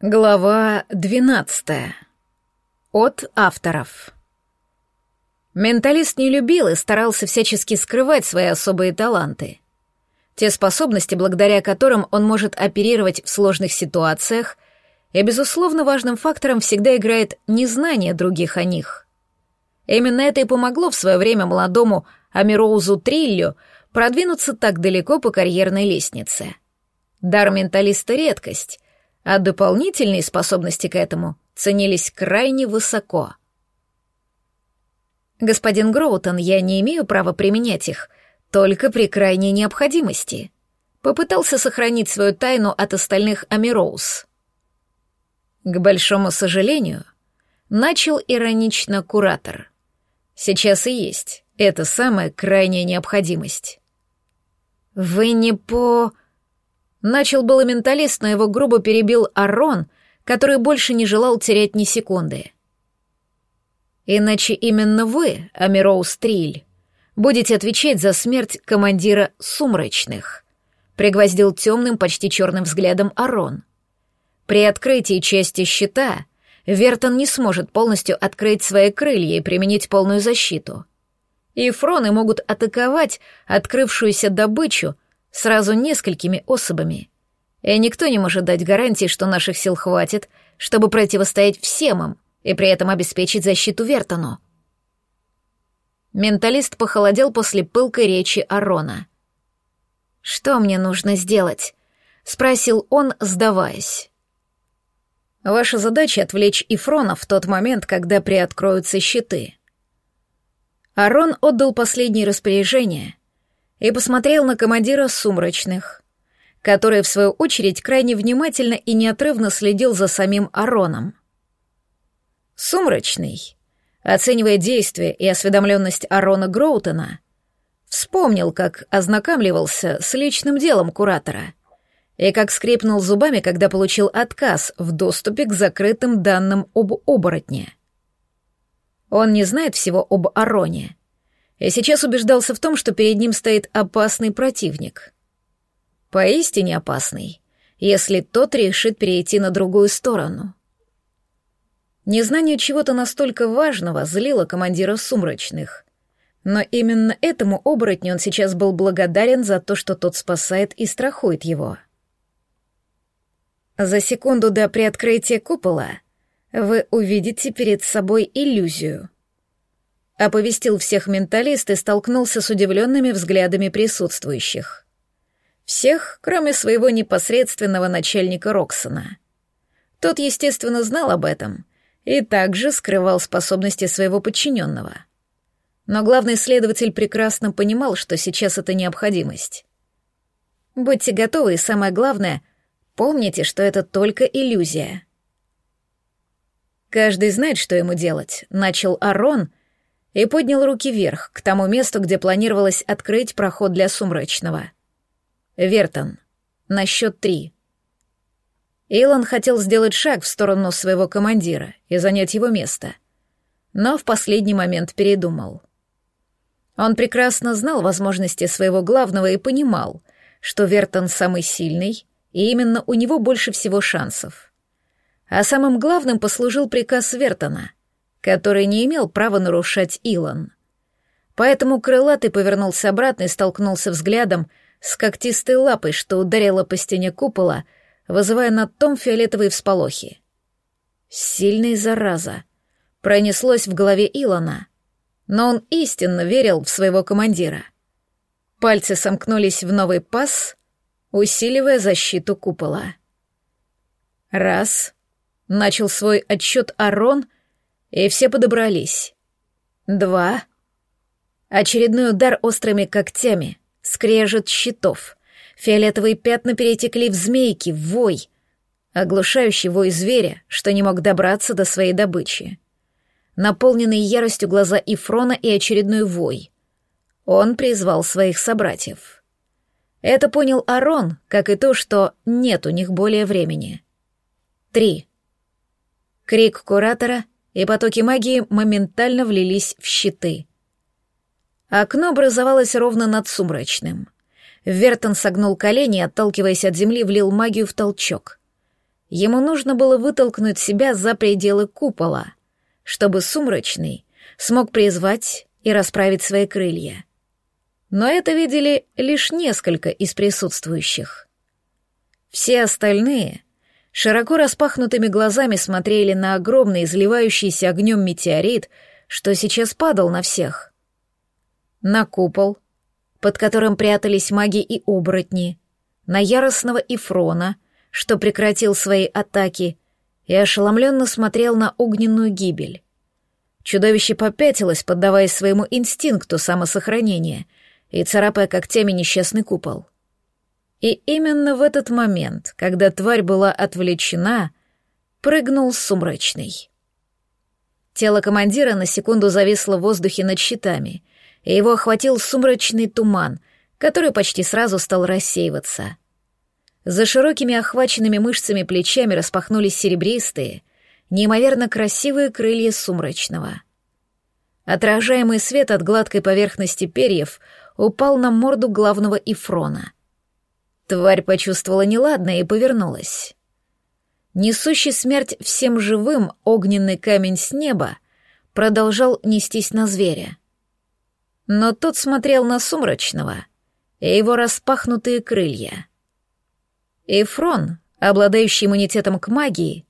Глава 12. От авторов. Менталист не любил и старался всячески скрывать свои особые таланты. Те способности, благодаря которым он может оперировать в сложных ситуациях, и, безусловно, важным фактором всегда играет незнание других о них. Именно это и помогло в свое время молодому Амироузу Триллю продвинуться так далеко по карьерной лестнице. Дар менталиста — редкость — а дополнительные способности к этому ценились крайне высоко. «Господин Гроутон, я не имею права применять их, только при крайней необходимости», попытался сохранить свою тайну от остальных Амироуз. К большому сожалению, начал иронично куратор. Сейчас и есть эта самая крайняя необходимость. «Вы не по...» Начал было менталист, но его грубо перебил Арон, который больше не желал терять ни секунды. Иначе именно вы, Амироу Стриль, будете отвечать за смерть командира Сумрачных, пригвоздил темным, почти черным взглядом Арон. При открытии части щита Вертон не сможет полностью открыть свои крылья и применить полную защиту. И фроны могут атаковать открывшуюся добычу сразу несколькими особами. И никто не может дать гарантии, что наших сил хватит, чтобы противостоять всем им и при этом обеспечить защиту Вертону. Менталист похолодел после пылкой речи Арона. «Что мне нужно сделать?» — спросил он, сдаваясь. «Ваша задача — отвлечь Ифрона в тот момент, когда приоткроются щиты». Арон отдал последние распоряжения, и посмотрел на командира сумрачных, который, в свою очередь, крайне внимательно и неотрывно следил за самим Ароном. Сумрачный, оценивая действия и осведомленность Арона Гроутона, вспомнил, как ознакомливался с личным делом куратора и как скрипнул зубами, когда получил отказ в доступе к закрытым данным об оборотне. Он не знает всего об Ароне — и сейчас убеждался в том, что перед ним стоит опасный противник. Поистине опасный, если тот решит перейти на другую сторону. Незнание чего-то настолько важного злило командира сумрачных. Но именно этому оборотню он сейчас был благодарен за то, что тот спасает и страхует его. За секунду до приоткрытия купола вы увидите перед собой иллюзию — Оповестил всех менталист и столкнулся с удивленными взглядами присутствующих. Всех, кроме своего непосредственного начальника Роксона. Тот, естественно, знал об этом и также скрывал способности своего подчиненного. Но главный следователь прекрасно понимал, что сейчас это необходимость. Будьте готовы, и самое главное, помните, что это только иллюзия. Каждый знает, что ему делать, начал Арон — и поднял руки вверх, к тому месту, где планировалось открыть проход для сумрачного. «Вертон, на счет три». Илон хотел сделать шаг в сторону своего командира и занять его место, но в последний момент передумал. Он прекрасно знал возможности своего главного и понимал, что Вертон самый сильный, и именно у него больше всего шансов. А самым главным послужил приказ Вертона — который не имел права нарушать Илон. Поэтому крылатый повернулся обратно и столкнулся взглядом с когтистой лапой, что ударила по стене купола, вызывая над том фиолетовые всполохи. Сильный зараза. Пронеслось в голове Илона, но он истинно верил в своего командира. Пальцы сомкнулись в новый пас, усиливая защиту купола. Раз. Начал свой отсчет Арон — и все подобрались. Два. Очередной удар острыми когтями, скрежет щитов. Фиолетовые пятна перетекли в змейки, в вой. Оглушающий вой зверя, что не мог добраться до своей добычи. Наполненные яростью глаза Ифрона и очередной вой. Он призвал своих собратьев. Это понял Арон, как и то, что нет у них более времени. Три. Крик куратора — и потоки магии моментально влились в щиты. Окно образовалось ровно над сумрачным. Вертон согнул колени отталкиваясь от земли, влил магию в толчок. Ему нужно было вытолкнуть себя за пределы купола, чтобы сумрачный смог призвать и расправить свои крылья. Но это видели лишь несколько из присутствующих. Все остальные широко распахнутыми глазами смотрели на огромный, изливающийся огнем метеорит, что сейчас падал на всех. На купол, под которым прятались маги и оборотни, на яростного Ифрона — что прекратил свои атаки, и ошеломленно смотрел на огненную гибель. Чудовище попятилось, поддаваясь своему инстинкту самосохранения и царапая когтями несчастный купол. И именно в этот момент, когда тварь была отвлечена, прыгнул сумрачный. Тело командира на секунду зависло в воздухе над щитами, и его охватил сумрачный туман, который почти сразу стал рассеиваться — за широкими охваченными мышцами плечами распахнулись серебристые, неимоверно красивые крылья сумрачного. Отражаемый свет от гладкой поверхности перьев упал на морду главного Ифрона. Тварь почувствовала неладное и повернулась. Несущий смерть всем живым огненный камень с неба продолжал нестись на зверя. Но тот смотрел на сумрачного и его распахнутые крылья — Эфрон, обладающий иммунитетом к магии,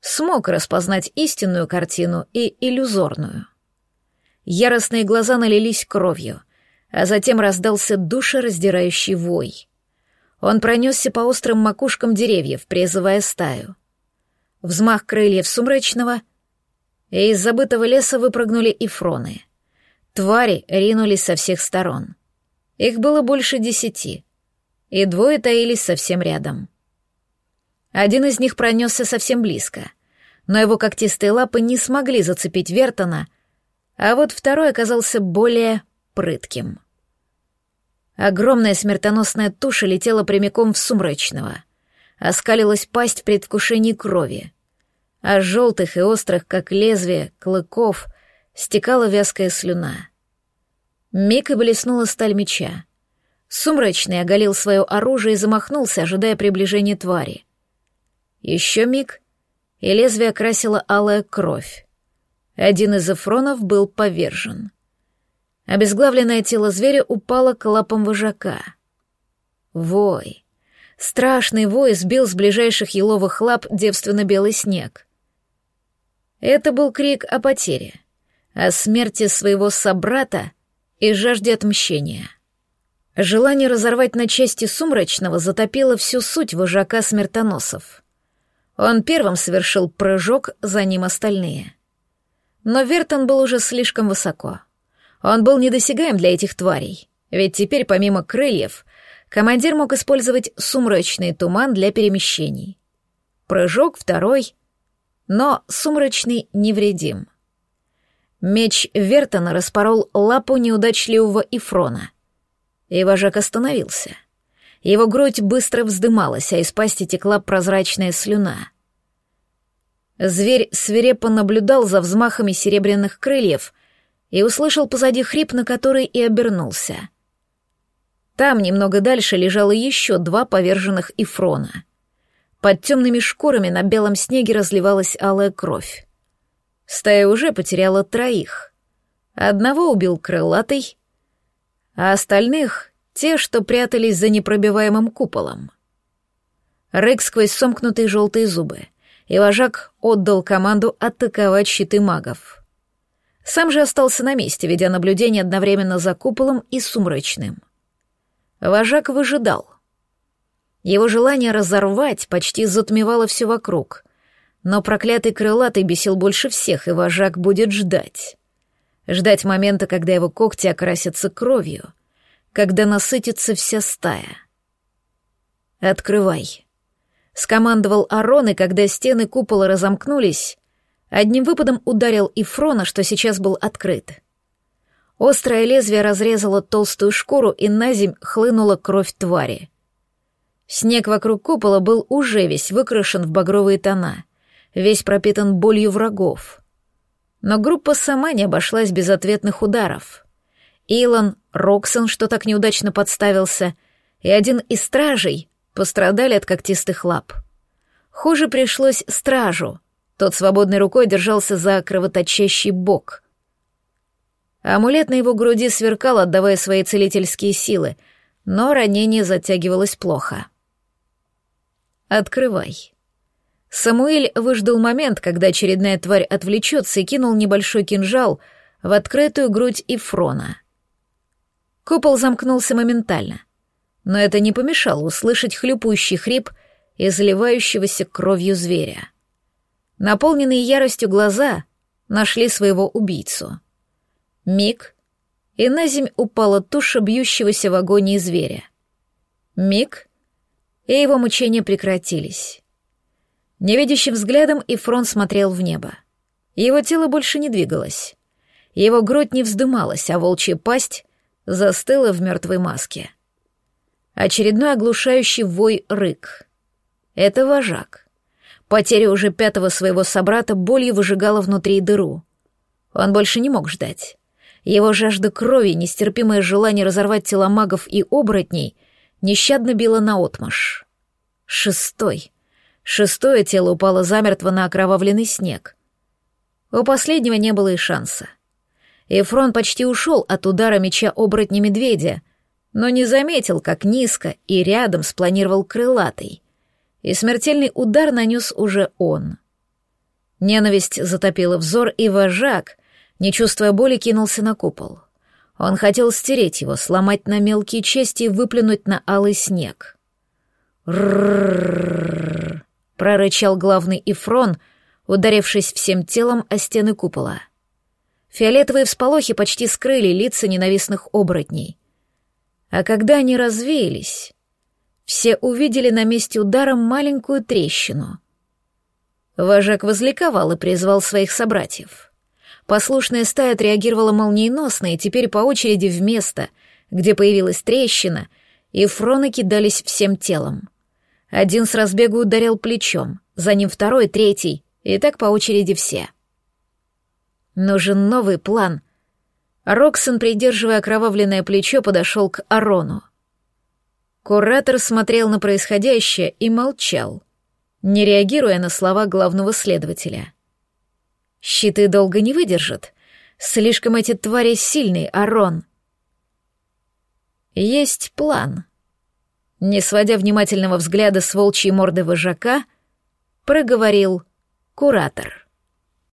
смог распознать истинную картину и иллюзорную. Яростные глаза налились кровью, а затем раздался душераздирающий вой. Он пронесся по острым макушкам деревьев, призывая стаю. Взмах крыльев сумрачного, и из забытого леса выпрыгнули ифроны. Твари ринулись со всех сторон. Их было больше десяти — и двое таились совсем рядом. Один из них пронесся совсем близко, но его когтистые лапы не смогли зацепить Вертона, а вот второй оказался более прытким. Огромная смертоносная туша летела прямиком в сумрачного, оскалилась пасть в предвкушении крови, а желтых и острых, как лезвие, клыков стекала вязкая слюна. Миг и блеснула сталь меча — Сумрачный оголил свое оружие и замахнулся, ожидая приближения твари. Еще миг, и лезвие окрасило алая кровь. Один из эфронов был повержен. Обезглавленное тело зверя упало к лапам вожака. Вой. Страшный вой сбил с ближайших еловых лап девственно-белый снег. Это был крик о потере, о смерти своего собрата и жажде отмщения. Желание разорвать на части сумрачного затопило всю суть вожака смертоносов. Он первым совершил прыжок, за ним остальные. Но Вертон был уже слишком высоко. Он был недосягаем для этих тварей, ведь теперь помимо крыльев командир мог использовать сумрачный туман для перемещений. Прыжок второй, но сумрачный невредим. Меч Вертона распорол лапу неудачливого Ифрона — и вожак остановился. Его грудь быстро вздымалась, а из пасти текла прозрачная слюна. Зверь свирепо наблюдал за взмахами серебряных крыльев и услышал позади хрип, на который и обернулся. Там, немного дальше, лежало еще два поверженных Ифрона. Под темными шкурами на белом снеге разливалась алая кровь. Стая уже потеряла троих. Одного убил крылатый, а остальных — те, что прятались за непробиваемым куполом. Рык сквозь сомкнутые желтые зубы, и вожак отдал команду атаковать щиты магов. Сам же остался на месте, ведя наблюдение одновременно за куполом и сумрачным. Вожак выжидал. Его желание разорвать почти затмевало все вокруг, но проклятый крылатый бесил больше всех, и вожак будет ждать ждать момента, когда его когти окрасятся кровью, когда насытится вся стая. «Открывай», — скомандовал Арон, и когда стены купола разомкнулись, одним выпадом ударил Ифрона, что сейчас был открыт. Острое лезвие разрезало толстую шкуру, и на земь хлынула кровь твари. Снег вокруг купола был уже весь выкрашен в багровые тона, весь пропитан болью врагов — но группа сама не обошлась без ответных ударов. Илон, Роксон, что так неудачно подставился, и один из стражей пострадали от когтистых лап. Хуже пришлось стражу. Тот свободной рукой держался за кровоточащий бок. Амулет на его груди сверкал, отдавая свои целительские силы, но ранение затягивалось плохо. «Открывай». Самуэль выждал момент, когда очередная тварь отвлечется и кинул небольшой кинжал в открытую грудь Ифрона. Купол замкнулся моментально, но это не помешало услышать хлюпающий хрип и заливающегося кровью зверя. Наполненные яростью глаза нашли своего убийцу. Миг, и на земь упала туша бьющегося в агонии зверя. Миг, и его мучения прекратились. Невидящим взглядом Ифрон смотрел в небо. Его тело больше не двигалось. Его грудь не вздымалась, а волчья пасть застыла в мертвой маске. Очередной оглушающий вой рык. Это вожак. Потеря уже пятого своего собрата болью выжигала внутри дыру. Он больше не мог ждать. Его жажда крови, нестерпимое желание разорвать тела магов и оборотней нещадно било наотмашь. Шестой. Шестое тело упало замертво на окровавленный снег. У последнего не было и шанса. Эфрон почти ушел от удара меча оборотня медведя, но не заметил, как низко и рядом спланировал крылатый. И смертельный удар нанес уже он. Ненависть затопила взор, и вожак, не чувствуя боли, кинулся на купол. Он хотел стереть его, сломать на мелкие части и выплюнуть на алый снег. «Рррррррр», — прорычал главный Ифрон, ударившись всем телом о стены купола. Фиолетовые всполохи почти скрыли лица ненавистных оборотней. А когда они развеялись, все увидели на месте удара маленькую трещину. Вожак возликовал и призвал своих собратьев. Послушная стая отреагировала молниеносно, и теперь по очереди в место, где появилась трещина, и фроны кидались всем телом. Один с разбегу ударил плечом, за ним второй, третий, и так по очереди все. Нужен новый план. Роксон, придерживая окровавленное плечо, подошел к Арону. Куратор смотрел на происходящее и молчал, не реагируя на слова главного следователя. «Щиты долго не выдержат. Слишком эти твари сильные, Арон». «Есть план», не сводя внимательного взгляда с волчьей морды вожака, проговорил куратор.